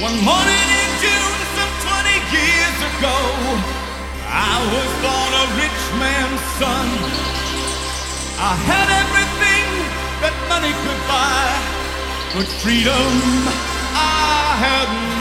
One morning in June, some 20 years ago, I was born a rich man's son. I had everything that money could buy, but freedom I had none.